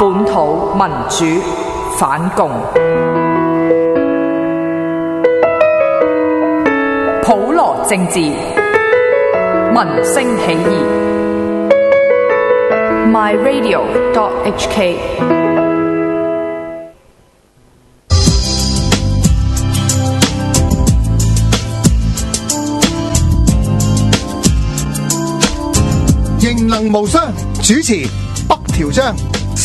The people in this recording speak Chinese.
本土民主反共，普罗政治，民声起义。My Radio. H K。仍能无双主持，北条章。